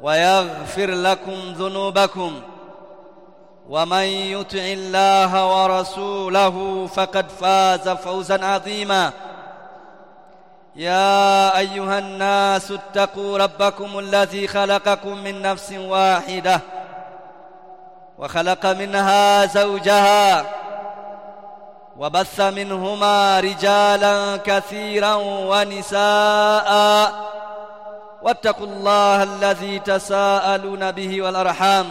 ويغفر لكم ذنوبكم ومن يطع الله ورسوله فقد فاز فوزا عظيما يا أيها الناس اتقوا ربكم الذي خلقكم من نفس واحدة وخلق منها زوجها وبث منهما رجالا كثيرا ونساء واتقوا الله الذي تساءلون به والأرحام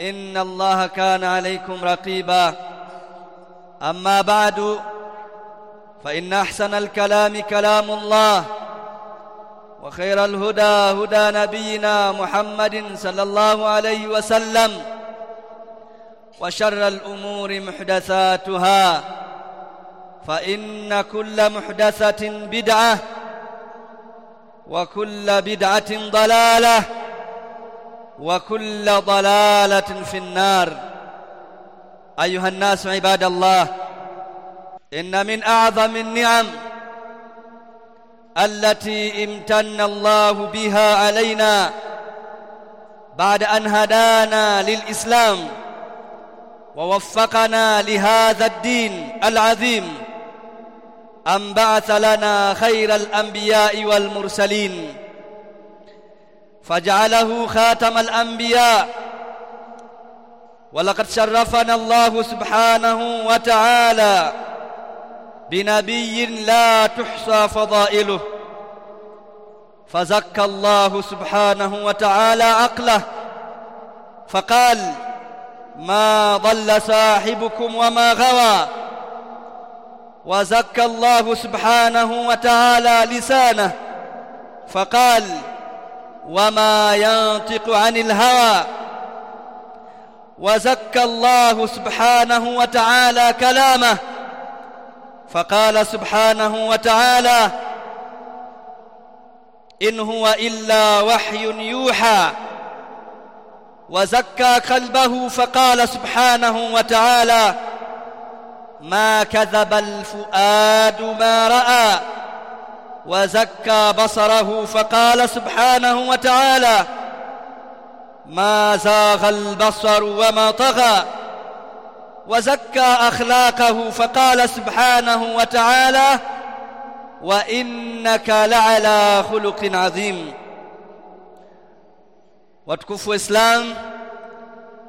إن الله كان عليكم رقيبا. أما بعد فإن أحسن الكلام كلام الله وخير الهدى هدى نبينا محمد صلى الله عليه وسلم وشر الأمور محدثاتها فإن كل محدثة بدعة وكل بدعة ضلالة وكل ضلالة في النار. أيها الناس عباد الله إن من أعظم النعم التي امتن الله بها علينا بعد أن هدانا للإسلام ووفقنا لهذا الدين العظيم. أن بعث لنا خير الأنبياء والمرسلين فجعله خاتم الأنبياء. ولقد شرفنا الله سبحانه وتعالى بنبي لا تحصى فضائله. فزكى الله سبحانه وتعالى عقله. فقال ما ضل صاحبكم وما غوى وزكى الله سبحانه وتعالى لسانه فقال وما ينطق عن الهوى وزكى الله سبحانه وتعالى كلامه فقال سبحانه وتعالى إن هو إلا وحي يوحى وزكى قلبه فقال سبحانه وتعالى ما كذب الفؤاد ما رأى وزكى بصره فقال سبحانه وتعالى ما زاغ البصر وما طغى وزكى أخلاقه فقال سبحانه وتعالى وإنك لعلى خلق عظيم.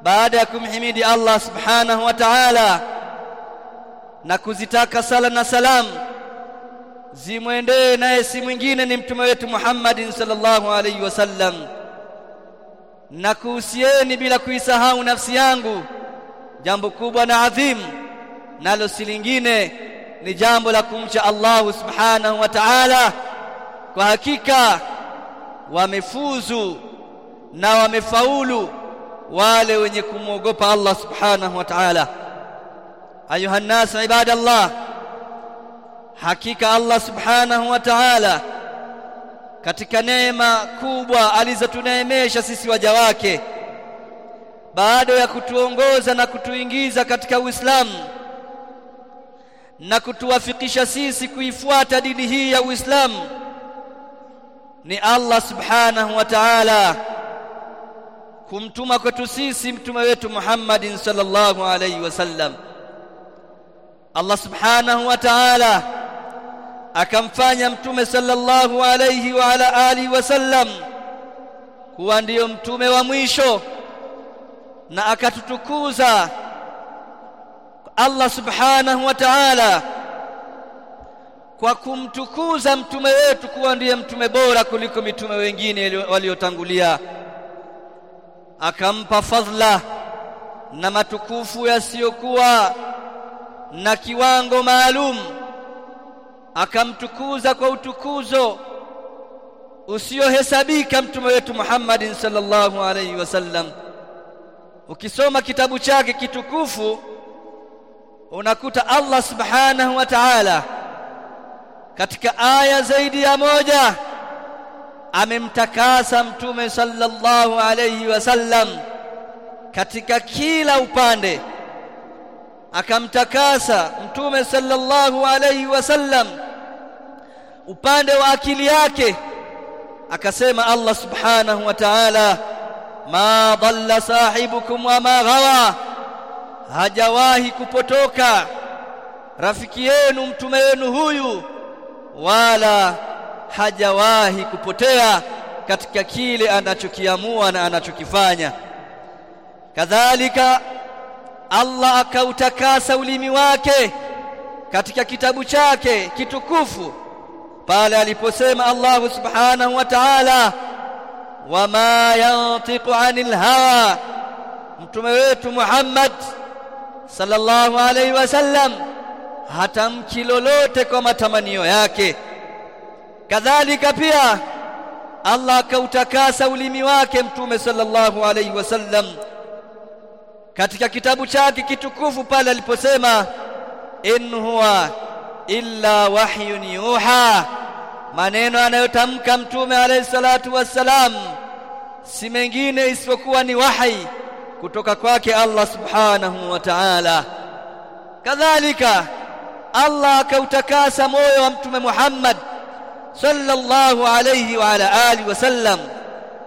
Baada ya kumhimidi Allah subhanahu wa ta'ala. Na kuzitaka sala na salamu. Zimwendee naye si mwingine ni mtume wetu Muhammadin sallallahu alaihi wasallam na kuhusieni bila kuisahau nafsi yangu. Jambo kubwa na adhimu, nalo si lingine ni jambo la kumcha Allahu subhanahu wa ta'ala. Kwa hakika wamefuzu na wamefaulu wale wenye kumwogopa Allah subhanahu wa ta'ala ayuha nas ibadallah hakika Allah subhanahu wa ta'ala katika neema kubwa alizotuneemesha sisi waja wake baada ya kutuongoza na kutuingiza katika Uislamu na kutuwafikisha sisi kuifuata dini hii ya Uislamu ni Allah subhanahu wa ta'ala kumtuma kwetu sisi mtume wetu Muhammadin sallallahu alayhi wasallam Allah subhanahu wa ta'ala akamfanya mtume sallallahu alayhi wa ala alihi wasallam kuwa ndiyo mtume wa mwisho na akatutukuza Allah subhanahu wa ta'ala kwa kumtukuza mtume wetu kuwa ndiye mtume bora kuliko mitume wengine waliotangulia. Akampa fadhila na matukufu yasiyokuwa na kiwango maalum akamtukuza kwa utukuzo usiohesabika mtume wetu Muhammadin sallallahu alaihi wasallam ukisoma kitabu chake kitukufu unakuta Allah subhanahu wa ta'ala katika aya zaidi ya moja amemtakasa mtume sallallahu alaihi wasallam katika kila upande akamtakasa mtume sallallahu alayhi wasallam upande wa akili yake akasema Allah subhanahu wa ta'ala ma dhalla sahibukum wa ma ghawa hajawahi kupotoka rafiki yenu mtume wenu huyu wala hajawahi kupotea katika kile anachokiamua na anachokifanya. Kadhalika Allah akautakasa ulimi wake katika kitabu chake kitukufu pale aliposema Allah subhanahu wa ta'ala wama yantiqu anil hawa mtume wetu Muhammad sallallahu alaihi wasallam hatamki lolote kwa matamanio yake kadhalika pia Allah akautakasa ulimi wake mtume sallallahu alaihi wasallam katika kitabu chake kitukufu pale aliposema in huwa illa wahyun yuha maneno anayotamka mtume alayhi salatu wassalam si mengine isipokuwa ni wahi kutoka kwake Allah subhanahu wa ta'ala. Kadhalika Allah akautakasa moyo wa mtume Muhammad sallallahu alayhi wa ala alihi wasallam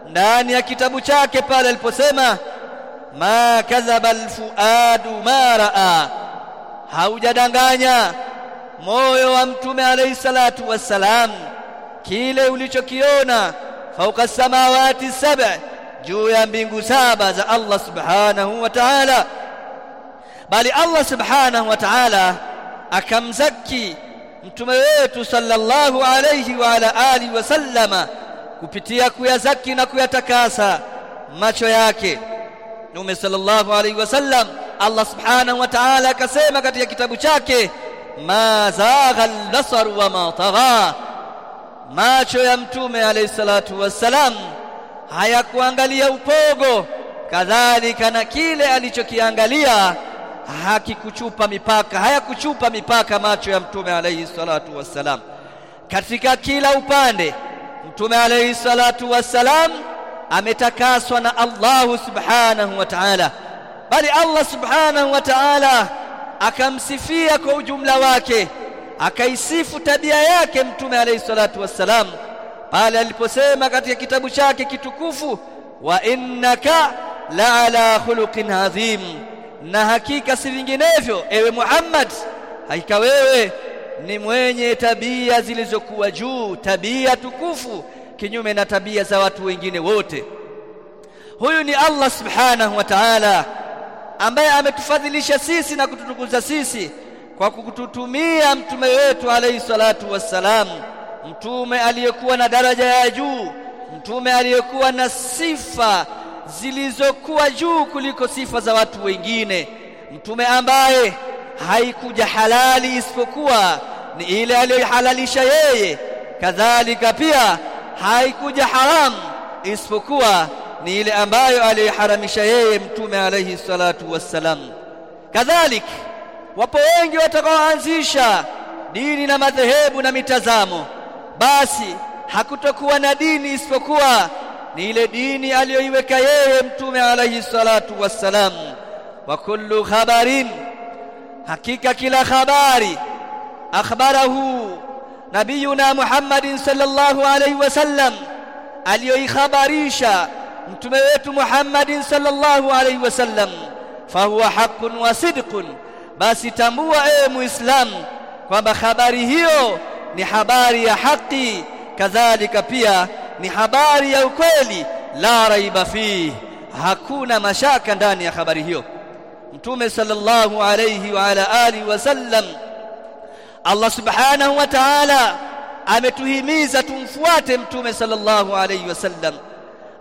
ndani ya kitabu chake pale aliposema ma kadhaba alfuadu ma raa. Haujadanganya. Moyo wa mtume alayhi salatu wassalam kile ulichokiona fauka samawati saba juu ya mbingu saba za Allah subhanahu wa ta'ala. Bali Allah subhanahu wa ta'ala akamzaki mtume wetu sallallahu alayhi wa ala alihi wasallama kupitia kuyazaki na kuyatakasa macho yake Mtume sallallahu alaihi wasallam Allah subhanahu wa ta'ala akasema katika kitabu chake ma zagha al-basar wa ma tagha. Macho ya mtume alayhi salatu wassalam hayakuangalia upogo kadhalika na kile alichokiangalia hakikuchupa mipaka hayakuchupa mipaka macho ya mtume alayhi salatu wassalam. Katika kila upande mtume alayhi salatu wassalam ametakaswa na Allahu subhanahu wa ta'ala. Bali Allah subhanahu wa ta'ala akamsifia kwa ujumla wake akaisifu tabia yake mtume alayhi salatu wassalam. Pale aliposema katika kitabu chake kitukufu wa innaka la ala khuluqin adhim. Na hakika si vinginevyo ewe Muhammad hakika wewe ni mwenye tabia zilizokuwa juu tabia tukufu kinyume na tabia za watu wengine wote. Huyu ni Allah subhanahu wa ta'ala ambaye ametufadhilisha sisi na kututukuza sisi kwa kututumia mtume wetu alayhi salatu wassalam mtume aliyekuwa na daraja ya juu mtume aliyekuwa na sifa zilizokuwa juu kuliko sifa za watu wengine mtume ambaye haikuja halali isipokuwa ni ile aliyohalalisha yeye. Kadhalika pia haikuja haram isipokuwa ni ile ambayo aliharamisha yeye mtume alayhi salatu wassalam. Kadhalik wapo wengi watakaoanzisha dini na madhehebu na mitazamo. Basi hakutokuwa na dini isipokuwa ni ile dini aliyoiweka yeye mtume alayhi salatu wassalam. Wa kullu khabarin hakika kila khabari akhbarahu nabiyuna Muhammadin sallallahu alaihi wasallam aliyoikhabarisha mtume wetu Muhammadin sallallahu alaihi wasallam fahuwa haqqun wa sidqun. Basi tambua ewe muislam kwamba habari hiyo ni habari ya haki kadhalika pia ni habari ya ukweli la raiba fihi. Hakuna mashaka ndani ya habari hiyo. Mtume sallallahu alayhi wa ala alihi wasallam Allah subhanahu wa ta'ala ametuhimiza tumfuate mtume sallallahu alayhi wasallam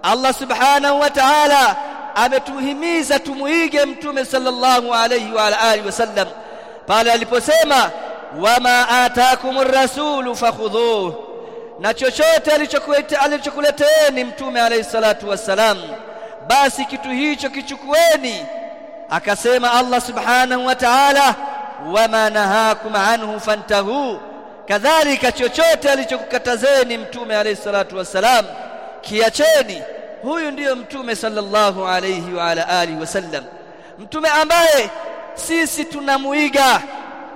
Allah subhanahu wa ta'ala ametuhimiza tumuige mtume sallallahu alayhi wa alihi wasallam pale aliposema wama atakumur rasulu fakhudhuhu na chochote alichokuleteeni mtume alayhi salatu wassalam basi kitu hicho kichukueni akasema Allah subhanahu wa ta'ala wama nahakum anhu fantahu. Kadhalika chochote alichokukatazeni mtume alayhi salatu wassalam kiacheni. Huyu ndiyo mtume sallallahu alayhi wa ala alihi wasallam. Mtume ambaye sisi tunamuiga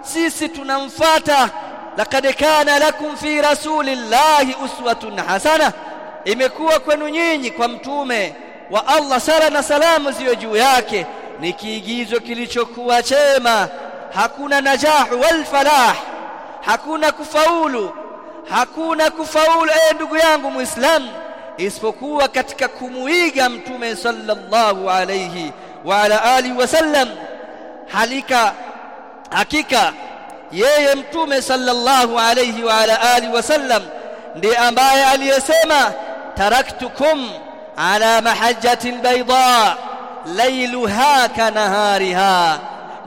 sisi tunamfuata laqad kana lakum fi rasulillahi uswatun hasana. Imekuwa kwenu nyinyi kwa mtume wa Allah sala na salamu ziwe juu yake. Ni kiigizo kilichokuwa chema hakuna najahu wal falah hakuna kufaulu hakuna kufaulu eh ndugu yangu muislam isipokuwa katika kumuiga mtume sallallahu alayhi wa ala alihi wasallam halika hakika yeye mtume sallallahu alayhi wa ala alihi wasallam ndiye ambaye aliyesema taraktukum ala mahajjatil bayda lailuha kanahariha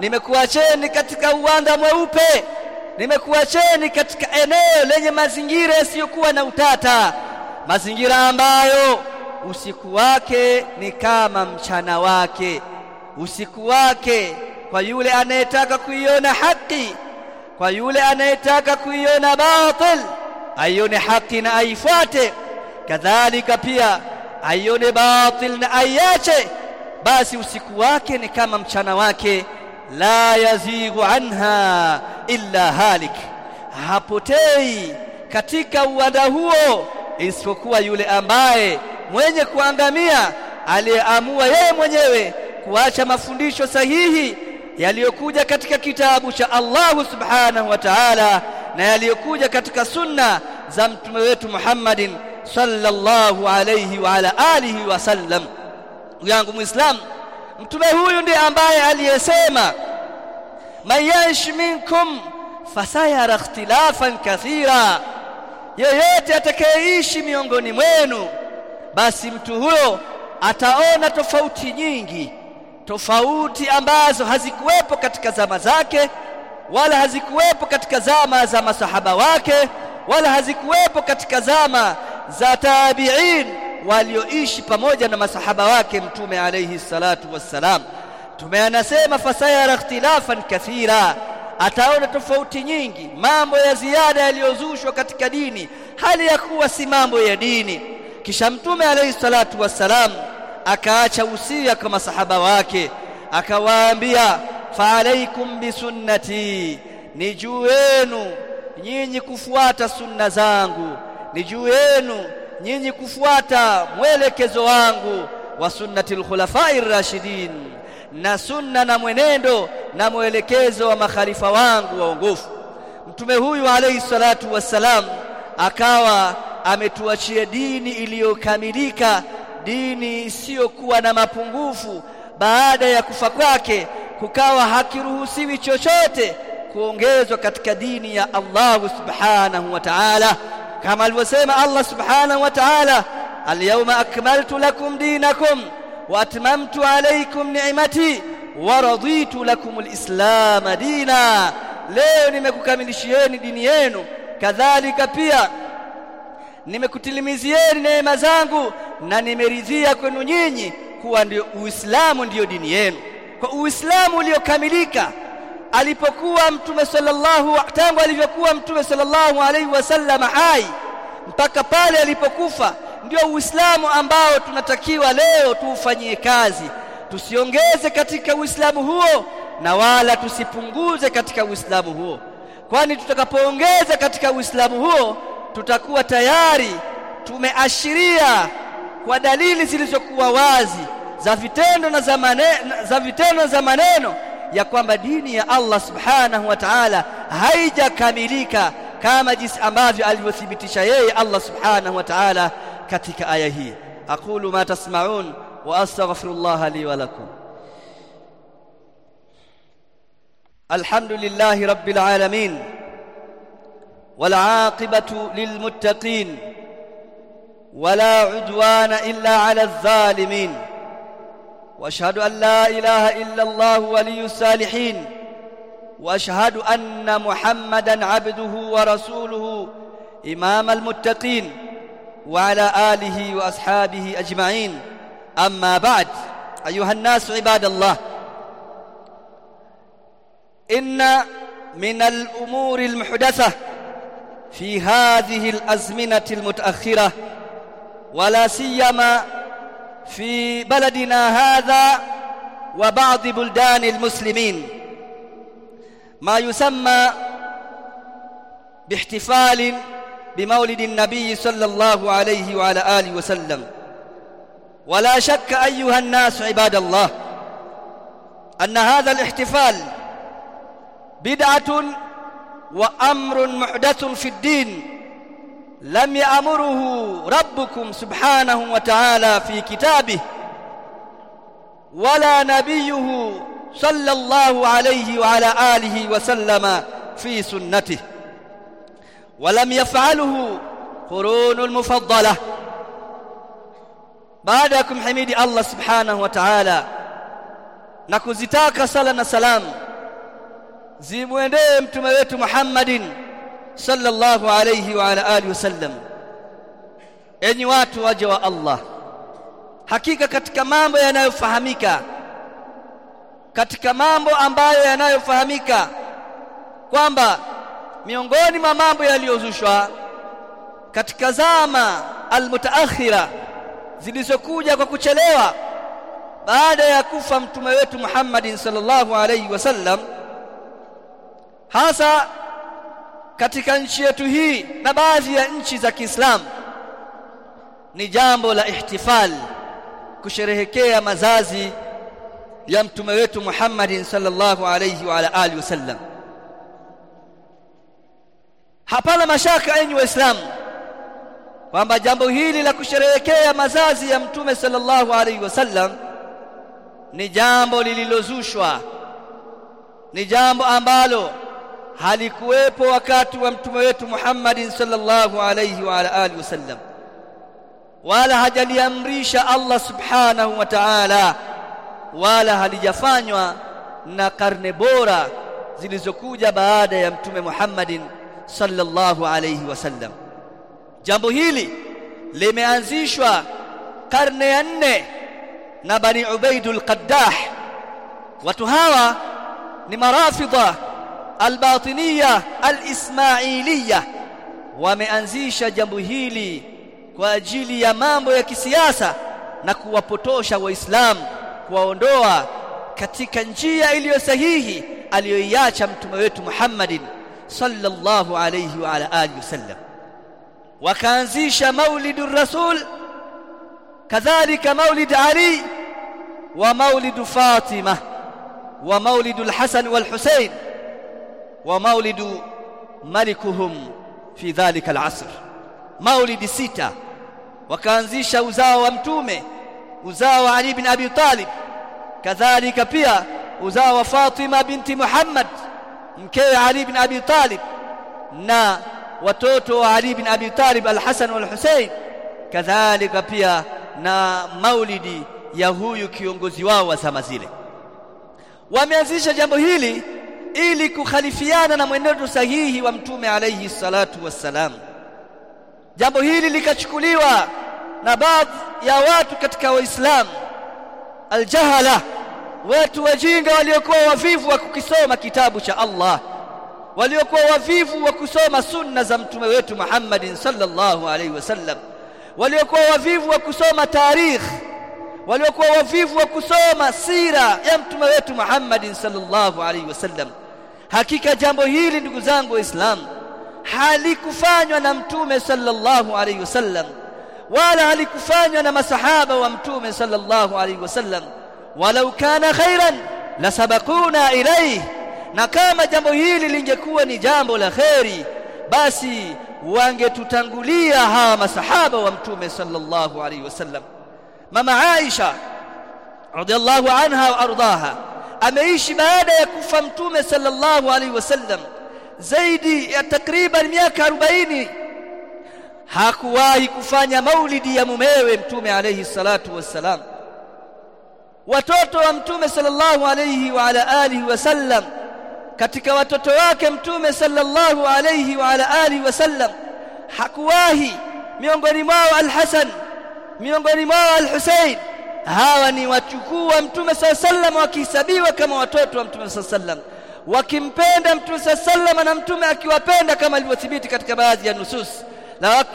nimekuacheni katika uwanda mweupe. Nimekuacheni katika eneo lenye mazingira yasiyokuwa na utata. Mazingira ambayo usiku wake ni kama mchana wake. Usiku wake kwa yule anayetaka kuiona haki kwa yule anayetaka kuiona batil aione haki na aifuate. Kadhalika pia aione batil na aiache. Basi usiku wake ni kama mchana wake la yazighu anha illa halik. Hapotei katika uwanda huo isipokuwa yule ambaye mwenye kuangamia aliyeamua yeye mwenyewe kuacha mafundisho sahihi yaliyokuja katika kitabu cha Allahu subhanahu wa ta'ala na yaliyokuja katika sunna za mtume wetu Muhammadin sallallahu alayhi wa ala alihi wasallam yangu muislam mtume huyu ndiye ambaye aliyesema man minkum fasayara ikhtilafan kathira. Yeyote atakayeishi miongoni mwenu basi mtu huyo ataona tofauti nyingi tofauti ambazo hazikuwepo katika zama zake wala hazikuwepo katika zama za masahaba wake wala hazikuwepo katika zama za tabi'in walioishi pamoja na masahaba wake mtume alayhi salatu wassalam. Mtume anasema fasayara ikhtilafan kathira. Ataona tofauti nyingi mambo ya ziada yaliyozushwa katika dini hali ya kuwa si mambo ya dini. Kisha mtume alayhi salatu wassalam akaacha usia kwa masahaba wake akawaambia fa alaikum bisunnati ni juu yenu nyinyi kufuata sunna zangu ni juu yenu nyinyi kufuata mwelekezo wangu wa sunnati al-khulafai rashidin na sunna na mwenendo na mwelekezo wa makhalifa wangu waongofu mtume huyu alayhi salatu wassalam akawa ametuachia dini iliyokamilika dini isiyokuwa na mapungufu. Baada ya kufa kwake kukawa hakiruhusiwi chochote kuongezwa katika dini ya Allahu subhanahu wa ta'ala kama alivyosema Allah subhanahu wa ta'ala al-yawma akmaltu lakum dinakum wa atmamtu alaykum ni'mati wa raditu lakum alislam dina. Leo nimekukamilishieni dini yenu. Kadhalika pia nimekutilimizieni neema zangu na nimeridhia kwenu nyinyi kuwa ndio Uislamu ndiyo dini yenu. Kwa Uislamu uliokamilika alipokuwa mtume sallallahu tangu alivyokuwa mtume sallallahu alaihi wasallam hai mpaka pale alipokufa ndio Uislamu ambao tunatakiwa leo tuufanyie kazi. Tusiongeze katika Uislamu huo na wala tusipunguze katika Uislamu huo. Kwani tutakapoongeza katika Uislamu huo tutakuwa tayari tumeashiria kwa dalili zilizokuwa wazi za vitendo na za maneno, za vitendo za maneno ya kwamba dini ya Allah subhanahu wa ta'ala haijakamilika kama jinsi ambavyo alivyothibitisha yeye Allah subhanahu wa ta'ala katika aya hii aqulu ma tasma'un wa astaghfirullaha li wa lakum alhamdulillahi rabbil alamin wal 'aqibatu lil muttaqin ولا عدوان إلا على الظالمين وأشهد أن لا إله إلا الله ولي الصالحين وأشهد أن محمدا عبده ورسوله إمام المتقين وعلى آله وأصحابه أجمعين. أما بعد أيها الناس عباد الله إن من الأمور المحدثة في هذه الأزمنة المتأخرة ولا سيما في بلدنا هذا وبعض بلدان المسلمين. ما يسمى باحتفال بمولد النبي صلى الله عليه وعلى آله وسلم. ولا شك أيها الناس عباد الله أن هذا الاحتفال بدعة وأمر محدث في الدين. لم يأمره ربكم سبحانه وتعالى في كتابه ولا نبيه صلى الله عليه وعلى آله وسلم في سنته ولم يفعله قرون المفضلة. بعدكم حميد الله سبحانه وتعالى. نكزتاك صلى السلام zimwendee mtume wetu Muhammadin sallallahu alayhi wa ala alihi wasallam enyi watu waje wa Allah hakika katika mambo yanayofahamika katika mambo ambayo yanayofahamika kwamba miongoni mwa mambo yaliyozushwa katika zama almutaakhira zilizokuja kwa kuchelewa baada ya kufa mtume wetu Muhammadin sallallahu alayhi wasallam hasa katika nchi yetu hii na baadhi ya nchi za Kiislamu ni jambo la ihtifal kusherehekea mazazi ya mtume wetu Muhammadin sallallahu alayhi wa alihi wasallam hapana mashaka enyi waislamu kwamba jambo hili la kusherehekea mazazi ya mtume sallallahu alayhi wasallam ni jambo lililozushwa ni jambo ambalo halikuwepo wakati wa mtume wetu Muhammadin sallallahu alayhi wa alihi wasallam. Wala hajaliamrisha Allah subhanahu wa ta'ala wala halijafanywa na karne bora zilizokuja baada ya mtume Muhammadin sallallahu alayhi wasallam. Jambo hili limeanzishwa karne ya nne na bani Ubaidul Qaddah. Watu hawa ni marafidha albatiniya alismailiya wameanzisha jambo hili kwa ajili ya mambo ya kisiasa na kuwapotosha waislamu kuwaondoa katika njia iliyo sahihi aliyoiacha mtume wetu Muhammadin sallallahu alayhi wa ala alihi wasallam wakaanzisha maulidur rasul kadhalika maulid ali wa maulid fatima wa maulidul hasan wal husain wa maulidu malikuhum fi dhalika alasr, maulidi sita wakaanzisha uzao wa mtume uzao wa Ali ibn Abi Talib. Kadhalika pia uzao wa Fatima binti Muhammad mkewe Ali ibn Abi Talib na watoto wa Ali ibn Abi Talib al-Hasan wal Husayn. Kadhalika pia na maulidi ya huyu kiongozi wao wa zama zile. Wameanzisha jambo hili ili kukhalifiana na mwenendo sahihi wa mtume alayhi salatu wassalam. Jambo hili likachukuliwa na baadhi ya watu katika waislamu aljahala watu wajinga waliokuwa wavivu wa kukisoma kitabu cha Allah waliokuwa wavivu wa kusoma sunna za mtume wetu Muhammadin sallallahu alaihi wasallam waliokuwa wavivu wa kusoma tarikh waliokuwa wavivu wa kusoma sira ya mtume wetu Muhammadin sallallahu alaihi wasallam hakika jambo hili ndugu zangu waislamu halikufanywa na mtume sallallahu alaihi wasallam wala halikufanywa na masahaba wa mtume sallallahu alaihi wasallam walau kana khairan lasabakuna ilayhi na kama jambo hili lingekuwa ni jambo la kheri basi wangetutangulia hawa masahaba wa mtume sallallahu alaihi wasallam mama Aisha radhiallahu anha wa ardaha ameishi baada ya kufa mtume sallallahu alaihi wasallam zaidi ya takriban miaka 40 hakuwahi kufanya maulidi ya mumewe mtume alayhi salatu wassalam watoto wa mtume sallallahu alayhi wa ala alihi wasallam katika watoto wake mtume sallallahu alayhi wa ala alihi wasallam hakuwahi miongoni mwao al-Hasan miongoni mwao al-Husayn hawa ni wachukuu wa mtume alayhi wasallam wakihesabiwa kama watoto wa mtume alayhi wasallam wakimpenda mtume alayhi wasallam na mtume akiwapenda kama ilivyothibiti katika baadhi ya nusus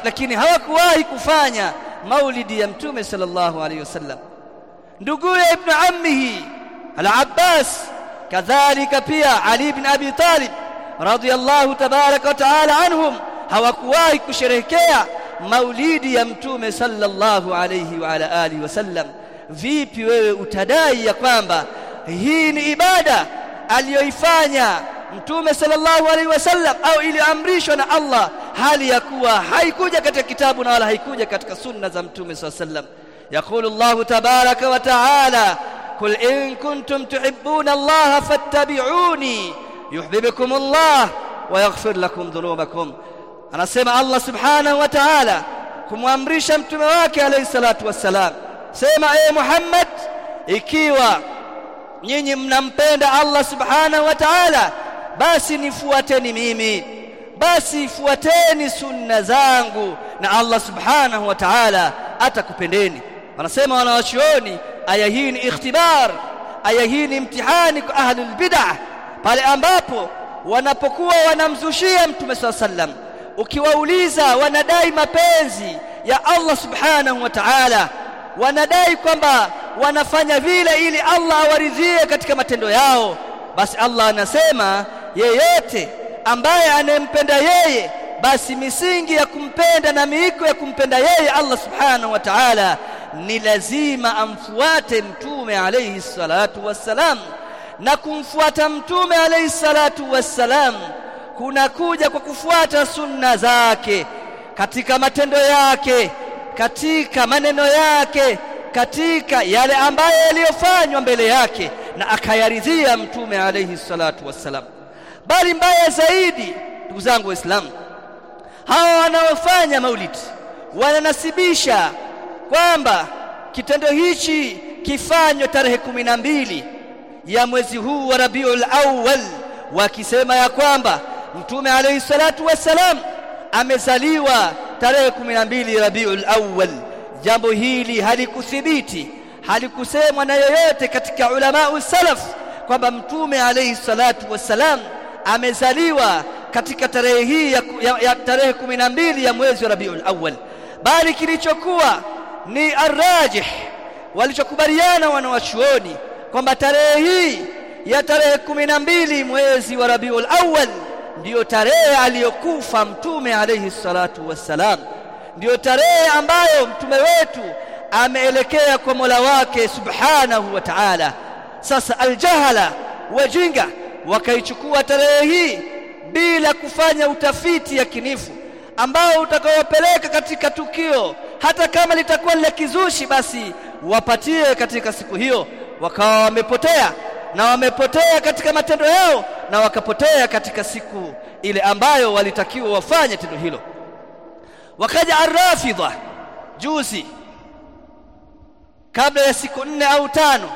lakini hawakuwahi kufanya maulidi ya mtume sallallahu alayhi wasallam nduguye ibn ammihi al-Abbas kadhalika pia Ali ibn Abi Talib radiyallahu tabaraka wa taala anhum hawakuwahi kusherehekea maulidi ya mtume sallallahu alayhi wa ala alihi wasallam vipi wewe utadai ya kwamba hii ni ibada aliyoifanya mtume sallallahu alaihi wasallam au iliamrishwa na Allah hali ya kuwa haikuja katika kitabu na wala haikuja katika sunna za mtume sallallahu alaihi wasallam yaqulu Allah tabaraka wa taala قل إن كنتم تحبون الله فاتبعوني يحببكم الله ويغفر لكم ذنوبكم anasema Allah subhanahu wa ta'ala kumwamrisha mtume wake alayhi salatu wassalam sema ee Muhammad ikiwa nyinyi mnampenda Allah subhanahu wa ta'ala basi nifuateni mimi. Basi fuateni sunna zangu na Allah subhanahu wa ta'ala atakupendeni. Wanasema wanawachuoni aya hii ni ikhtibar aya hii ni mtihani kwa ahlul bid'ah. Pale ambapo wanapokuwa wanamzushia mtume sallallahu sallam ukiwauliza wanadai mapenzi ya Allah subhanahu wa ta'ala wanadai kwamba wanafanya vile ili Allah awaridhie katika matendo yao. Basi Allah anasema yeyote ambaye anempenda yeye basi misingi ya kumpenda na miiko ya kumpenda yeye Allah subhanahu wa ta'ala ni lazima amfuate mtume alayhi salatu wassalam. Na kumfuata mtume alayhi salatu wassalam kunakuja kwa kufuata sunna zake katika matendo yake katika maneno yake katika yale ambayo yaliyofanywa mbele yake na akayaridhia mtume alayhi salatu wassalam. Bali mbaya zaidi ndugu zangu waislamu hawa wanaofanya maulidi wananasibisha kwamba kitendo hichi kifanywe tarehe kumi na mbili ya mwezi huu wa Rabiul Awwal wakisema ya kwamba mtume alayhi salatu wassalam amezaliwa tarehe kumi na mbili Rabiul Awwal jambo hili halikuthibiti halikusemwa na yoyote katika ulama salaf kwamba mtume alayhi salatu wassalam amezaliwa katika tarehe hii ya, ya, ya tarehe kumi na mbili ya mwezi wa Rabiul Awwal bali kilichokuwa ni arrajih walichokubaliana wanawachuoni kwamba tarehe hii ya tarehe kumi na mbili mwezi wa Rabiul Awwal ndiyo tarehe aliyokufa mtume alayhi salatu wassalam. Ndiyo tarehe ambayo mtume wetu ameelekea kwa Mola wake subhanahu wa ta'ala. Sasa aljahala wajinga wakaichukua tarehe hii bila kufanya utafiti yakinifu ambao utakaopeleka katika tukio. Hata kama litakuwa la kizushi basi wapatie katika siku hiyo. Wakawa wamepotea na wamepotea katika matendo yao na wakapotea katika siku ile ambayo walitakiwa wafanye tendo hilo. Wakaja arrafidha juzi kabla ya siku nne au tano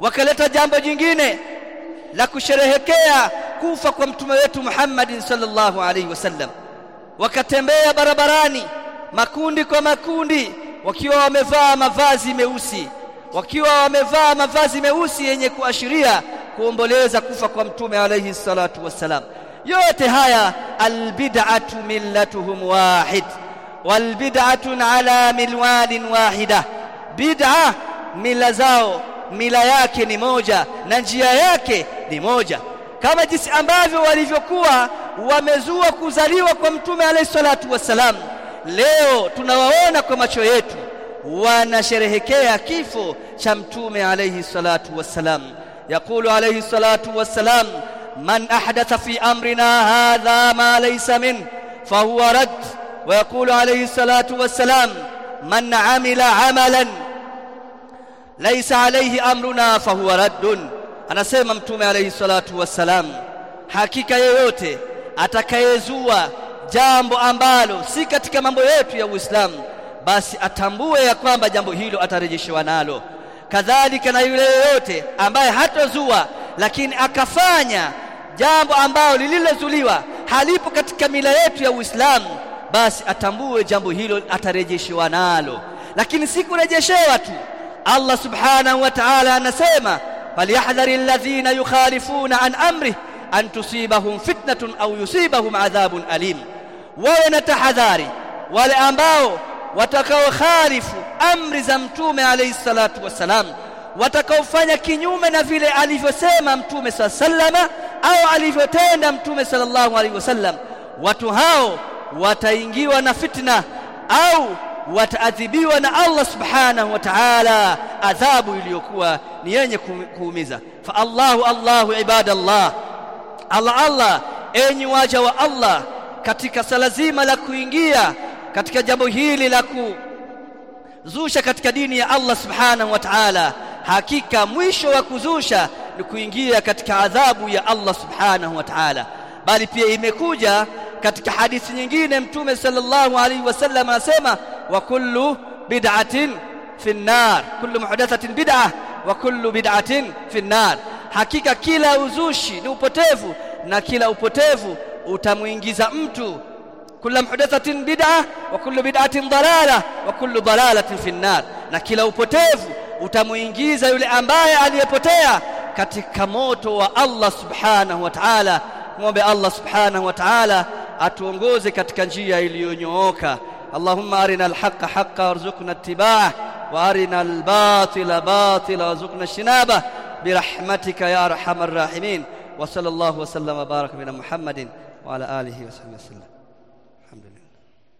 wakaleta jambo jingine la kusherehekea kufa kwa mtume wetu Muhammadin sallallahu alaihi wasallam. Wakatembea barabarani makundi kwa makundi wakiwa wamevaa mavazi meusi wakiwa wamevaa mavazi meusi yenye kuashiria kuomboleza kufa kwa mtume alayhi salatu wassalam. Yote haya albid'atu millatuhum wahid walbid'atu ala milwanin wahida. Bid'a mila zao mila yake ni moja na njia yake ni moja. Kama jinsi ambavyo walivyokuwa wamezua kuzaliwa kwa mtume alayhi salatu wassalam leo tunawaona kwa macho yetu wanasherehekea kifo cha mtume alayhi salatu wassalam يقول عليه الصلاة والسلام من أحدث في أمرنا هذا ما ليس منه فهو رد ويقول عليه الصلاة والسلام من عمل عملا ليس عليه أمرنا فهو رد anasema mtume alayhi salatu wassalam hakika yeyote atakayezua jambo ambalo si katika mambo yetu ya Uislamu basi atambue ya kwamba jambo hilo atarejeshewa nalo. Kadhalika na yule yoyote ambaye hatozua lakini akafanya jambo ambalo lililozuliwa halipo katika mila yetu ya Uislamu basi atambue jambo hilo atarejeshewa nalo. Lakini si kurejeshewa tu. Allah subhanahu wa ta'ala anasema falyahdhari alladhina yukhalifuna an amri an tusibahum fitnatun au yusibahum adhabun alim. Wawe na tahadhari wale ambao watakaokhalifu amri za mtume alayhi salatu wassalam watakaofanya kinyume na vile alivyosema mtume sallama au alivyotenda mtume sallallahu alaihi wasallam. Watu hao wataingiwa na fitna au wataadhibiwa na Allah subhanahu wa ta'ala adhabu iliyokuwa ni yenye kuumiza. Fa Allahu Allahu ibadallah. Allah Allah enyi waja wa Allah katika sala zima la kuingia katika jambo hili la kuzusha katika dini ya Allah subhanahu wa ta'ala hakika mwisho wa kuzusha ni kuingia katika adhabu ya Allah subhanahu wa ta'ala. Bali pia imekuja katika hadithi nyingine mtume sallallahu alaihi wasallam anasema wa kullu bid'atin fi an-nar kullu muhdathatin bid'ah wa kullu bid'atin fi an-nar hakika kila uzushi ni upotevu na kila upotevu utamwingiza mtu kullu muhdathatin bid'ah wa kullu bid'atin dalalah wa kullu dalalatin fi an-nar na kila upotevu utamuingiza yule ambaye aliyepotea katika moto wa Allah subhanahu wa ta'ala muombe Allah subhanahu wa ta'ala atuongoze katika njia iliyonyooka Allahumma arina al-haqqa haqqa warzuqna ittiba'ah wa arina al-batila batila warzuqna ijtinabah birahmatika ya arhamar rahimin wa sallallahu wa sallama baraka bina Muhammadin wa ala alihi